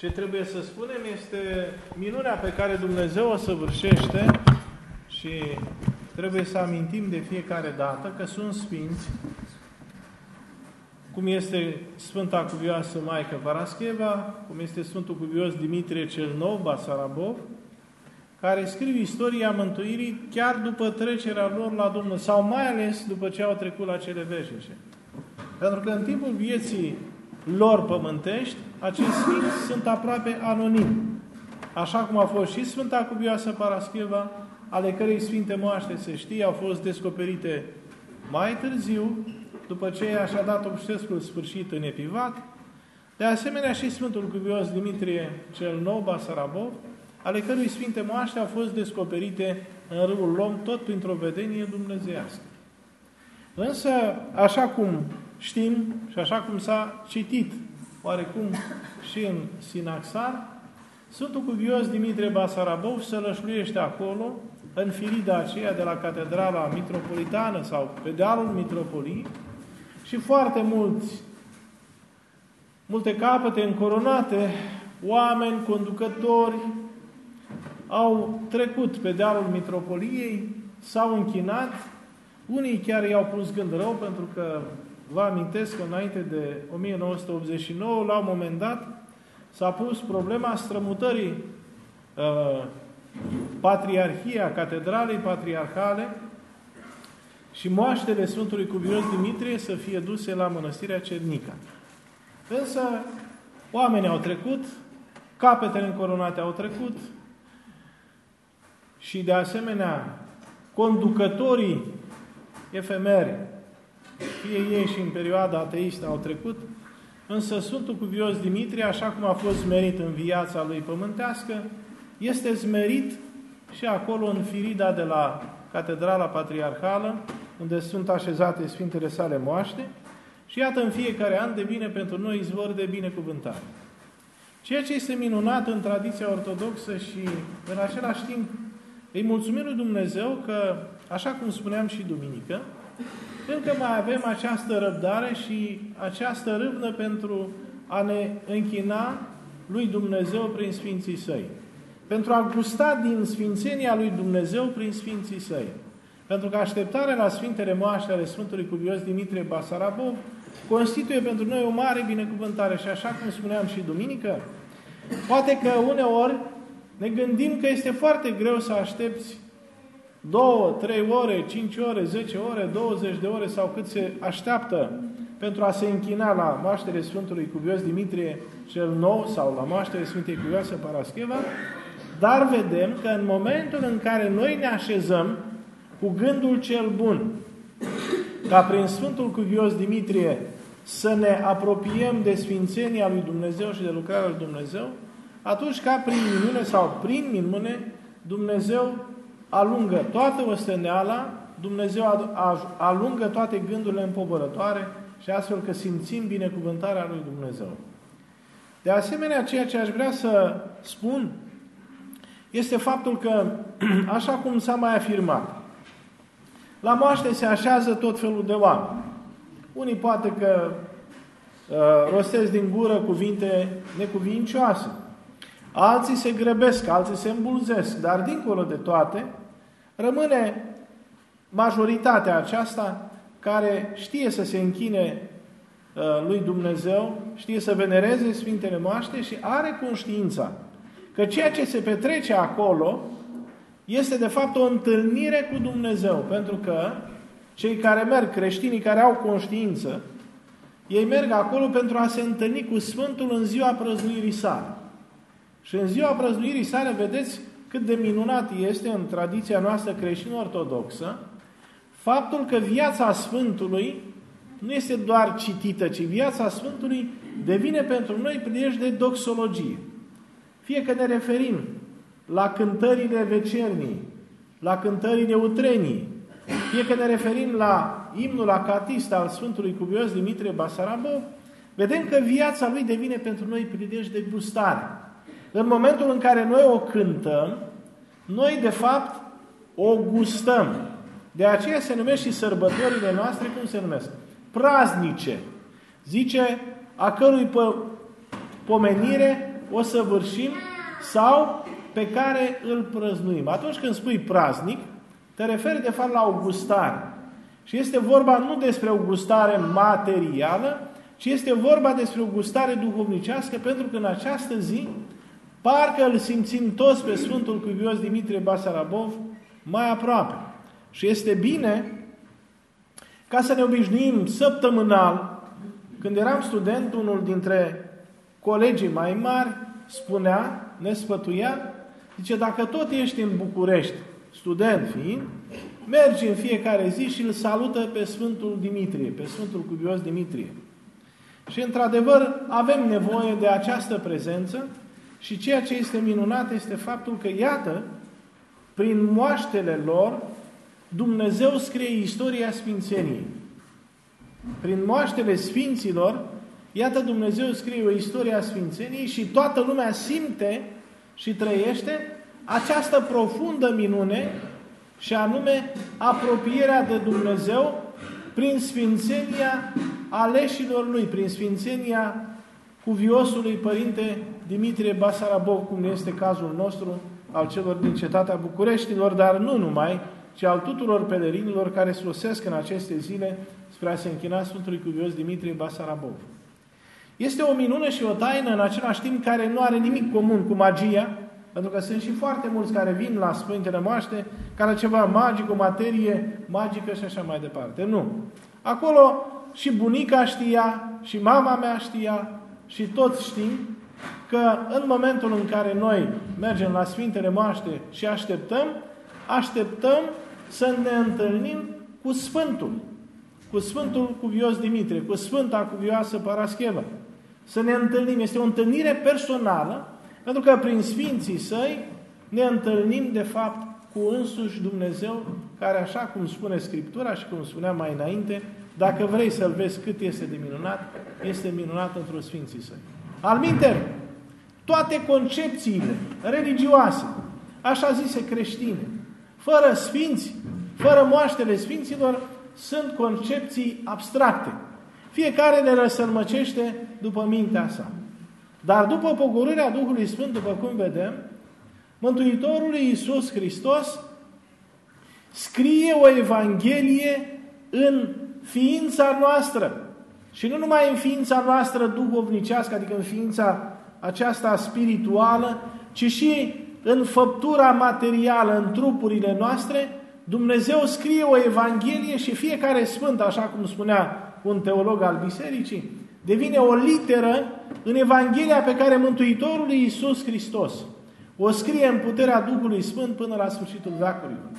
Ce trebuie să spunem este minunea pe care Dumnezeu o săvârșește și trebuie să amintim de fiecare dată că sunt sfinți, cum este Sfânta Cuvioasă Maică Parascheva, cum este Sfântul Cuvios Dimitrie cel Nou, Basarabov, care scriu istoria mântuirii chiar după trecerea lor la Domnul, sau mai ales după ce au trecut la cele veșnice. Pentru că în timpul vieții lor pământești, acești sfinți sunt aproape anonimi. Așa cum a fost și Sfânta Cubioasă Parascheva, ale cărei Sfinte Moaște, se știe, au fost descoperite mai târziu, după ce și-a dat obștescul sfârșit în Epivat, de asemenea și Sfântul Cuvios Dimitrie cel Nou Basarabov, ale cărui Sfinte Moaște au fost descoperite în râul Lom, tot printr-o vedenie dumnezeiască. Însă, așa cum știm și așa cum s-a citit oarecum și în Sinaxar, Sfântul Cuvios Dimitrie Basarabov se lășluiește acolo, în firida aceea de la Catedrala Mitropolitană sau pe dealul Mitropoliei și foarte mulți, multe capete încoronate, oameni, conducători, au trecut pe dealul Mitropoliei, s-au închinat, unii chiar i-au pus gând rău pentru că Vă amintesc că înainte de 1989, la un moment dat, s-a pus problema strămutării uh, Patriarhia Catedralei Patriarhale și moaștele Sfântului Cuvios Dimitrie să fie duse la Mănăstirea Cernica. Însă, oamenii au trecut, capetele încoronate au trecut și, de asemenea, conducătorii efemeri fie ei și în perioada ateistă au trecut, însă Sfântul Cuvios Dimitrie, așa cum a fost smerit în viața lui pământească, este smerit și acolo în Firida de la Catedrala Patriarhală, unde sunt așezate Sfintele sale moaște, și iată în fiecare an devine pentru noi izvor de binecuvântare. Ceea ce este minunat în tradiția ortodoxă și în același timp îi mulțumim lui Dumnezeu că, așa cum spuneam și duminică, încă mai avem această răbdare și această râvnă pentru a ne închina lui Dumnezeu prin Sfinții Săi. Pentru a gusta din Sfințenia lui Dumnezeu prin Sfinții Săi. Pentru că așteptarea la Sfintele Moaște ale Sfântului Cuvios Dimitrie Basarabov constituie pentru noi o mare binecuvântare. Și așa cum spuneam și duminică, poate că uneori ne gândim că este foarte greu să aștepți două, trei ore, cinci ore, zece ore, 20 de ore sau cât se așteaptă pentru a se închina la moaștere Sfântului Cuvios Dimitrie cel Nou sau la moaștere Sfântei Cuvioase Parascheva, dar vedem că în momentul în care noi ne așezăm cu gândul cel bun, ca prin Sfântul Cuvios Dimitrie să ne apropiem de Sfințenia lui Dumnezeu și de lucrarea lui Dumnezeu, atunci ca prin minune sau prin minune Dumnezeu alungă toată osteneala, Dumnezeu alungă toate gândurile împovărătoare și astfel că simțim binecuvântarea lui Dumnezeu. De asemenea, ceea ce aș vrea să spun este faptul că, așa cum s-a mai afirmat, la moaște se așează tot felul de oameni. Unii poate că uh, rostesc din gură cuvinte necuvincioase. Alții se grăbesc, alții se îmbulzesc, dar dincolo de toate, Rămâne majoritatea aceasta care știe să se închine uh, lui Dumnezeu, știe să venereze Sfintele Moaște și are conștiința că ceea ce se petrece acolo este de fapt o întâlnire cu Dumnezeu, pentru că cei care merg, creștinii care au conștiință, ei merg acolo pentru a se întâlni cu Sfântul în ziua prăznuirii sale. Și în ziua prăznuirii sale, vedeți, cât de minunat este în tradiția noastră creștin-ortodoxă faptul că viața Sfântului nu este doar citită, ci viața Sfântului devine pentru noi prilej de doxologie. Fie că ne referim la cântările vecernii, la cântările utrenii, fie că ne referim la imnul acatist al Sfântului Cuvios Dimitrie Basarabov, vedem că viața lui devine pentru noi prilej de gustare. În momentul în care noi o cântăm, noi de fapt o gustăm. De aceea se numește și sărbătorile noastre, cum se numesc? Praznice. Zice, a cărui pomenire o săvârșim sau pe care îl prăznuim. Atunci când spui praznic, te referi de fapt la o gustare. Și este vorba nu despre o gustare materială, ci este vorba despre o gustare duhovnicească, pentru că în această zi parcă îl simțim toți pe Sfântul Cuvios Dimitrie Basarabov mai aproape. Și este bine ca să ne obișnuim săptămânal, când eram student, unul dintre colegii mai mari spunea, ne sfătuia, zice, dacă tot ești în București, student fiind, mergi în fiecare zi și îl salută pe Sfântul Dimitrie, pe Sfântul Cuvios Dimitrie. Și într-adevăr avem nevoie de această prezență și ceea ce este minunat este faptul că, iată, prin moaștele lor, Dumnezeu scrie istoria Sfințeniei. Prin moaștele Sfinților, iată Dumnezeu scrie o istorie a Sfințeniei și toată lumea simte și trăiește această profundă minune și anume apropierea de Dumnezeu prin sfințenia aleșilor lui, prin sfințenia cuviosului Părinte Dimitrie Basarabov, cum este cazul nostru, al celor din cetatea Bucureștilor, dar nu numai, ci al tuturor pelerinilor care sosesc în aceste zile spre a se închina Sfântului Cuvios Dimitrie Basarabov. Este o minune și o taină în același timp care nu are nimic comun cu magia, pentru că sunt și foarte mulți care vin la Sfântele Moaște, care ceva magic, o materie magică și așa mai departe. Nu. Acolo și bunica știa, și mama mea știa, și toți știm că în momentul în care noi mergem la Sfintele Moaște și așteptăm, așteptăm să ne întâlnim cu Sfântul, cu Sfântul Cuvios Dimitrie, cu Sfânta Cuvioasă Parascheva. Să ne întâlnim. Este o întâlnire personală pentru că prin Sfinții Săi ne întâlnim, de fapt, cu însuși Dumnezeu, care, așa cum spune Scriptura și cum spuneam mai înainte, dacă vrei să-L vezi cât este de minunat, este minunat într-o Sfinții Săi. Alminter, toate concepțiile religioase, așa zise creștine, fără sfinți, fără moaștele sfinților, sunt concepții abstracte. Fiecare le răsălmăcește după mintea sa. Dar după pogorârea Duhului Sfânt, după cum vedem, Mântuitorul Iisus Hristos scrie o Evanghelie în ființa noastră. Și nu numai în ființa noastră duhovnicească, adică în ființa aceasta spirituală, ci și în făptura materială, în trupurile noastre, Dumnezeu scrie o Evanghelie și fiecare sfânt, așa cum spunea un teolog al bisericii, devine o literă în Evanghelia pe care Mântuitorul Iisus Hristos o scrie în puterea Duhului Sfânt până la sfârșitul veacurilor.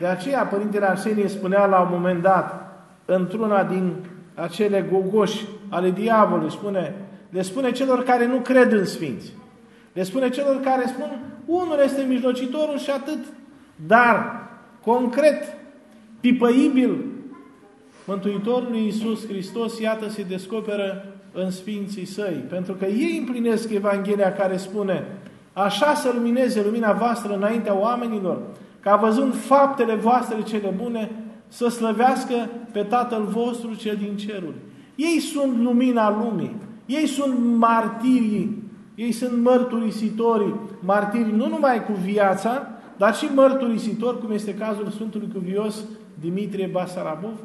De aceea Părintele Arsenie spunea la un moment dat, într-una din acele gogoși ale diavolului, spune, le spune celor care nu cred în Sfinți. Le spune celor care spun, unul este mijlocitorul și atât. Dar, concret, pipăibil, Mântuitorul Iisus Hristos, iată, se descoperă în Sfinții Săi, pentru că ei împlinesc Evanghelia care spune așa să lumineze lumina voastră înaintea oamenilor, ca văzând faptele voastre cele bune, să slăvească pe Tatăl vostru cel din ceruri. Ei sunt lumina lumii, ei sunt martirii, ei sunt mărturisitorii, martiri nu numai cu viața, dar și mărturisitori, cum este cazul Sfântului Cuvios Dimitrie Basarabov,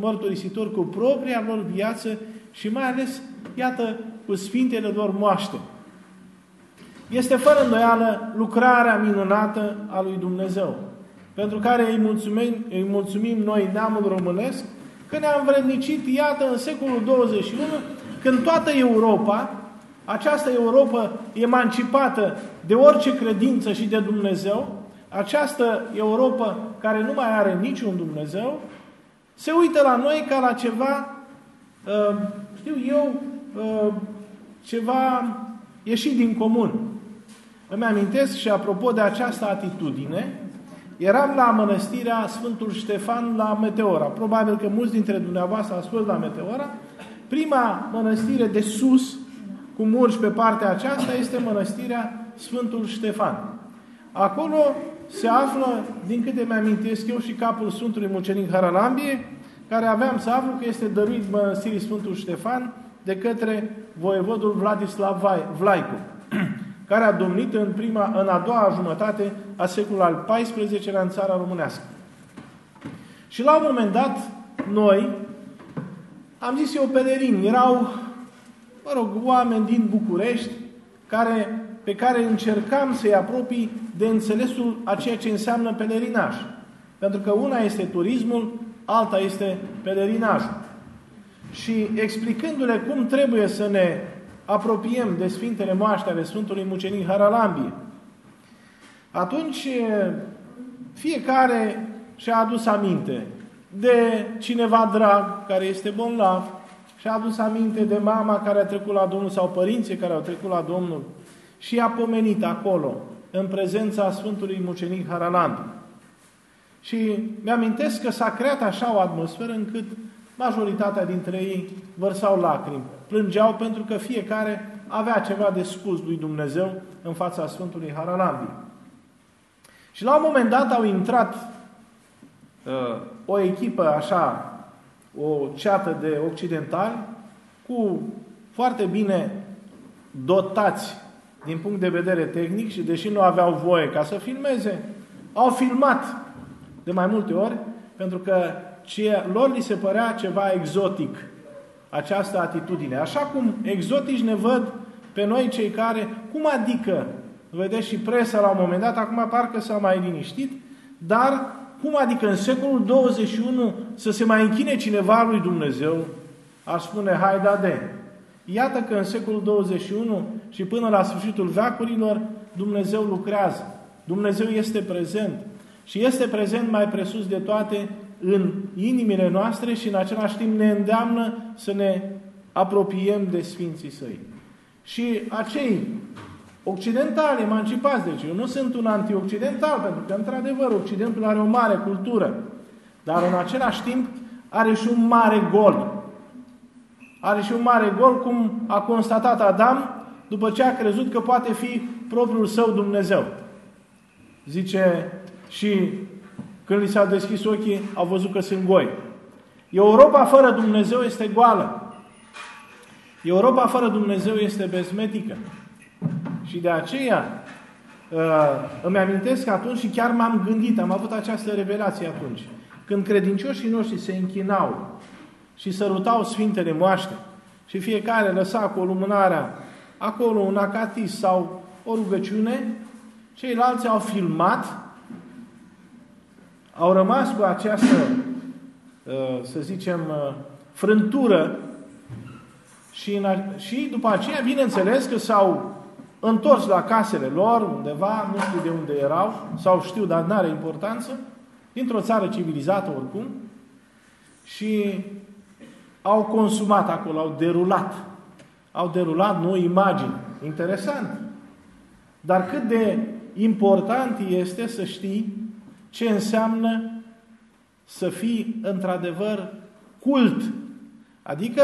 mărturisitor cu propria lor viață și mai ales, iată, cu Sfintele lor moaște. Este fără îndoială lucrarea minunată a lui Dumnezeu, pentru care îi mulțumim, îi mulțumim noi, neamul românesc, că ne-a învrednicit, iată, în secolul 21, când toată Europa, această Europa emancipată de orice credință și de Dumnezeu, această Europa care nu mai are niciun Dumnezeu, se uită la noi ca la ceva, uh, știu eu, uh, ceva ieșit din comun. Îmi amintesc și apropo de această atitudine, eram la mănăstirea Sfântul Ștefan la Meteora. Probabil că mulți dintre dumneavoastră ați fost la Meteora. Prima mănăstire de sus, cu murci pe partea aceasta, este mănăstirea Sfântul Ștefan. Acolo se află, din câte mi-amintesc eu, și capul Sfântului Mucenic Haralambie, care aveam să aflu că este dăruit mănăstirii Sfântul Ștefan de către voievodul Vladislav Vlaicu, care a domnit în, prima, în a doua jumătate a secolului al XIV-lea în țara românească. Și la un moment dat, noi, am zis eu pelerini, erau, mă rog, oameni din București, care, pe care încercam să-i apropii de înțelesul a ceea ce înseamnă pelerinaj. Pentru că una este turismul, alta este pelerinajul. Și explicându-le cum trebuie să ne apropiem de Sfintele Moaște ale Sfântului Mucenic Haralambie, atunci fiecare și-a adus aminte de cineva drag care este bolnav, și-a adus aminte de mama care a trecut la Domnul sau părinții care au trecut la Domnul și a pomenit acolo, în prezența Sfântului Mucenic Haraland. Și mi-amintesc că s-a creat așa o atmosferă încât majoritatea dintre ei vărsau lacrimi, plângeau pentru că fiecare avea ceva de spus lui Dumnezeu în fața Sfântului Haralambi. Și la un moment dat au intrat uh, o echipă așa, o ceată de occidentali, cu foarte bine dotați din punct de vedere tehnic și deși nu aveau voie ca să filmeze, au filmat de mai multe ori, pentru că ce lor li se părea ceva exotic această atitudine. Așa cum exotici ne văd pe noi cei care, cum adică, vedeți și presa la un moment dat, acum parcă s-a mai liniștit, dar cum adică în secolul 21 să se mai închine cineva lui Dumnezeu? Ar spune, hai da de. Iată că în secolul 21 și până la sfârșitul veacurilor Dumnezeu lucrează. Dumnezeu este prezent. Și este prezent mai presus de toate în inimile noastre și în același timp ne îndeamnă să ne apropiem de Sfinții Săi. Și acei occidentali emancipați, deci eu nu sunt un antioccidental, pentru că într-adevăr Occidentul are o mare cultură, dar în același timp are și un mare gol. Are și un mare gol, cum a constatat Adam după ce a crezut că poate fi propriul său Dumnezeu. Zice și când li s-au deschis ochii, au văzut că sunt goi. Europa fără Dumnezeu este goală. Europa fără Dumnezeu este bezmetică. Și de aceea uh, îmi amintesc că atunci și chiar m-am gândit, am avut această revelație atunci. Când credincioșii noștri se închinau și sărutau Sfintele Moaște și fiecare lăsa cu o lumânarea acolo un acatis sau o rugăciune, ceilalți au filmat au rămas cu această, uh, să zicem, uh, frântură și, și după aceea, bineînțeles că s-au întors la casele lor, undeva, nu știu de unde erau, sau știu, dar nu are importanță, dintr-o țară civilizată oricum, și au consumat acolo, au derulat. Au derulat noi imagini. Interesant. Dar cât de important este să știi ce înseamnă să fii într-adevăr cult. Adică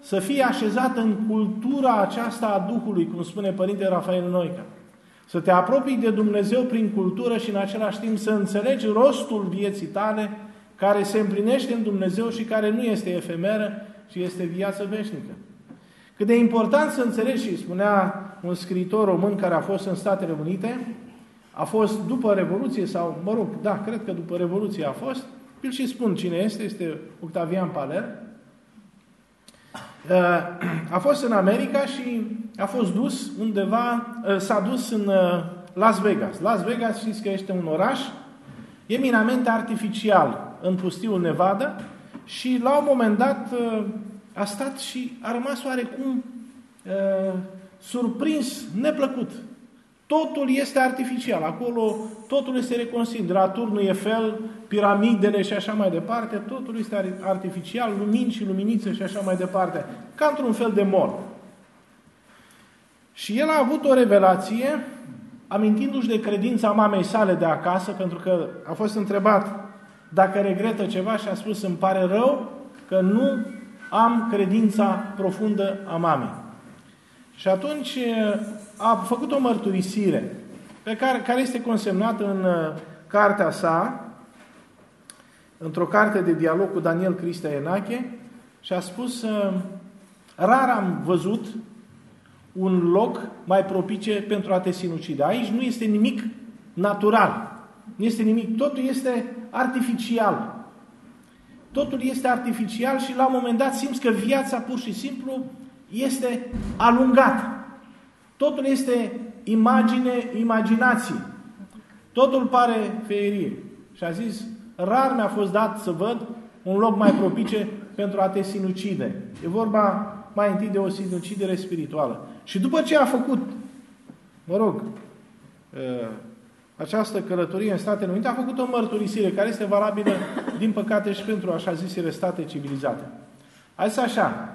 să fii așezat în cultura aceasta a Duhului, cum spune Părinte Rafael Noica. Să te apropii de Dumnezeu prin cultură și în același timp să înțelegi rostul vieții tale care se împlinește în Dumnezeu și care nu este efemeră, ci este viață veșnică. Cât de important să înțelegi, și spunea un scriitor român care a fost în Statele Unite, a fost după Revoluție sau, mă rog, da, cred că după Revoluție a fost, îl și spun cine este, este Octavian Paler, uh, a fost în America și a fost dus undeva, uh, s-a dus în uh, Las Vegas. Las Vegas știți că este un oraș eminamente artificial în pustiul Nevada și la un moment dat a stat și a rămas oarecum surprins, neplăcut. Totul este artificial. Acolo totul este reconstruit. De la turnul Eiffel, piramidele și așa mai departe, totul este artificial, lumini și luminițe și așa mai departe. Ca într-un fel de mor. Și el a avut o revelație, amintindu-și de credința mamei sale de acasă, pentru că a fost întrebat dacă regretă ceva și a spus, îmi pare rău că nu am credința profundă a mamei. Și atunci a făcut o mărturisire pe care, care este consemnată în uh, cartea sa, într-o carte de dialog cu Daniel Cristea Enache, și a spus, uh, Rar am văzut un loc mai propice pentru a te sinucide. Aici nu este nimic natural. Nu este nimic. Totul este artificial. Totul este artificial și la un moment dat simți că viața pur și simplu este alungată. Totul este imagine, imaginație. Totul pare feerie. Și a zis, rar mi-a fost dat să văd un loc mai propice pentru a te sinucide. E vorba mai întâi de o sinucidere spirituală. Și după ce a făcut, mă rog, această călătorie în Statele Unite, a făcut o mărturisire care este valabilă, din păcate, și pentru așa zisele state civilizate. A zis așa,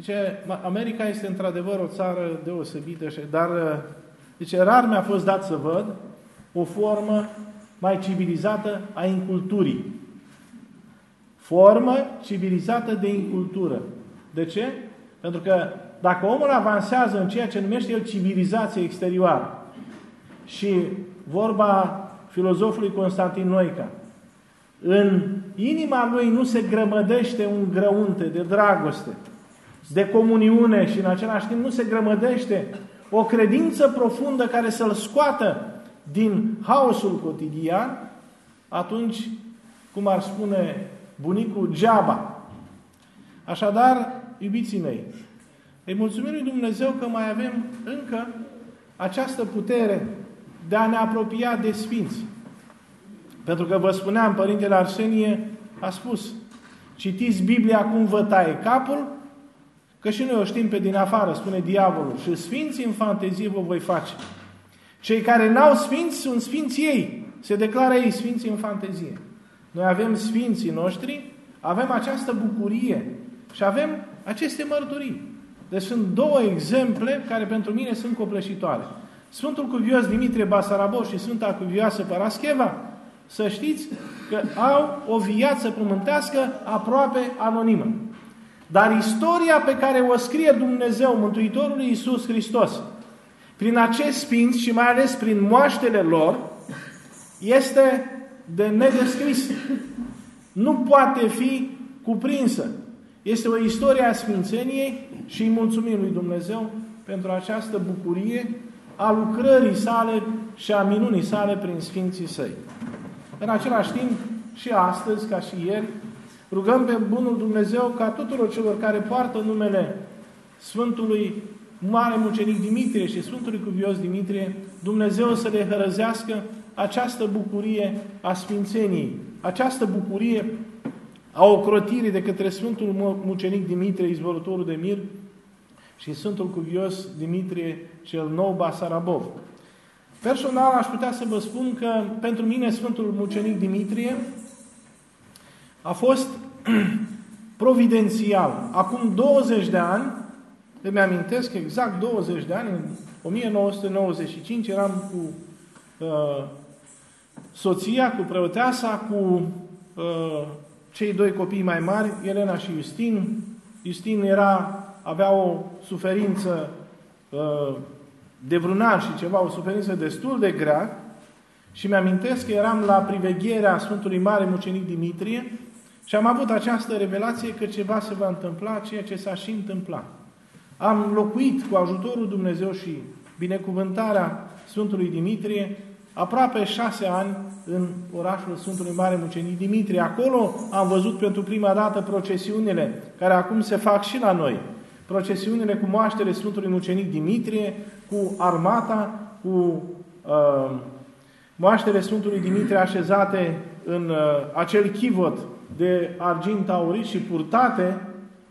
Zice, America este într-adevăr o țară deosebită, dar zice, rar mi-a fost dat să văd o formă mai civilizată a inculturii. Formă civilizată de incultură. De ce? Pentru că dacă omul avansează în ceea ce numește el civilizație exterioară și vorba filozofului Constantin Noica, în inima lui nu se grămădește un grăunte de dragoste, de comuniune și în același timp nu se grămădește o credință profundă care să-l scoată din haosul cotidian, atunci, cum ar spune bunicul, geaba. Așadar, iubiții mei, îi mulțumim lui Dumnezeu că mai avem încă această putere de a ne apropia de Sfinți. Pentru că vă spuneam, Părintele Arsenie a spus, citiți Biblia cum vă taie capul, că și noi o știm pe din afară, spune diavolul, și Sfinții în fantezie vă voi face. Cei care n-au Sfinți sunt Sfinții ei. Se declară ei Sfinții în fantezie. Noi avem Sfinții noștri, avem această bucurie și avem aceste mărturii. Deci sunt două exemple care pentru mine sunt copleșitoare. Sfântul Cuvios Dimitrie Basarabov și Sfânta Cuvioasă Parascheva, să știți că au o viață pământească aproape anonimă. Dar istoria pe care o scrie Dumnezeu, Mântuitorul Iisus Hristos, prin acești sfinți și mai ales prin moaștele lor, este de nedescris. Nu poate fi cuprinsă. Este o istorie a Sfințeniei și îi mulțumim lui Dumnezeu pentru această bucurie a lucrării sale și a minunii sale prin Sfinții Săi. În același timp, și astăzi, ca și ieri, rugăm pe Bunul Dumnezeu ca tuturor celor care poartă numele Sfântului Mare Mucenic Dimitrie și Sfântului Cuvios Dimitrie, Dumnezeu să le hărăzească această bucurie a Sfințeniei, această bucurie a ocrotirii de către Sfântul Mucenic Dimitrie, izvorătorul de mir, și Sfântul Cuvios Dimitrie cel Nou Basarabov. Personal aș putea să vă spun că pentru mine Sfântul Mucenic Dimitrie a fost providențial. Acum 20 de ani, îmi amintesc exact 20 de ani, în 1995 eram cu uh, soția, cu preoteasa, cu uh, cei doi copii mai mari, Elena și Justin. Justin era, avea o suferință uh, de vreun an și ceva, o suferință destul de grea și mi-amintesc că eram la privegherea Sfântului Mare Mucenic Dimitrie și am avut această revelație că ceva se va întâmpla, ceea ce s-a și întâmplat. Am locuit cu ajutorul Dumnezeu și binecuvântarea Sfântului Dimitrie aproape șase ani în orașul Sfântului Mare Mucenic Dimitrie. Acolo am văzut pentru prima dată procesiunile care acum se fac și la noi. Procesiunile cu moaștele Sfântului Mucenic Dimitrie, cu armata, cu uh, moaștele Sfântului Dimitrie așezate în uh, acel chivot de argint aurit și purtate,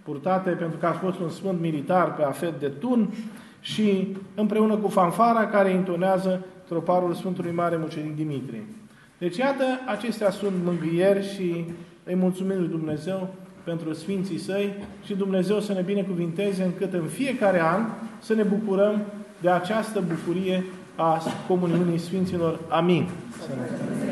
purtate pentru că a fost un sfânt militar pe afet de tun și împreună cu fanfara care intonează troparul Sfântului Mare Mucenic Dimitrie. Deci, iată, acestea sunt mângâieri și îi mulțumim lui Dumnezeu pentru Sfinții Săi și Dumnezeu să ne binecuvinteze încât în fiecare an să ne bucurăm de această bucurie a comuniunii Sfinților. Amin. Să ne